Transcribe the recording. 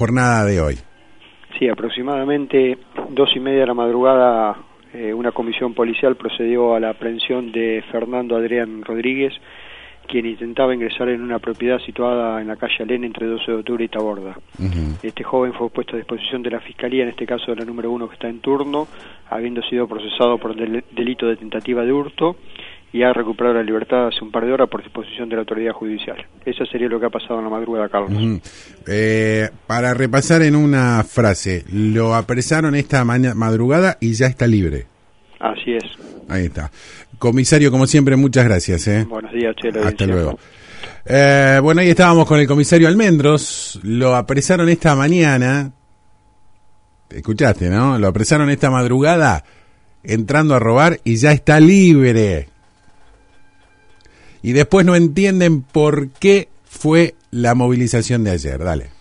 jornada de hoy. Sí, aproximadamente dos y media de la madrugada eh, una comisión policial procedió a la aprehensión de Fernando Adrián Rodríguez, quien intentaba ingresar en una propiedad situada en la calle Alén entre 12 de octubre y Taborda. Este joven fue puesto a disposición de la Fiscalía, en este caso de la número uno que está en turno, habiendo sido procesado por del delito de tentativa de hurto y ha recuperado la libertad hace un par de horas por disposición de la autoridad judicial. Eso sería lo que ha pasado en la madrugada, Carlos. eh, para repasar en una frase, lo apresaron esta madrugada y ya está libre. Así es. Ahí está. Comisario, como siempre, muchas gracias. ¿eh? Buenos días, Chelo. Hasta luego. Eh, bueno, ahí estábamos con el comisario Almendros. Lo apresaron esta mañana. Escuchaste, ¿no? Lo apresaron esta madrugada entrando a robar y ya está libre y después no entienden por qué fue la movilización de ayer. Dale.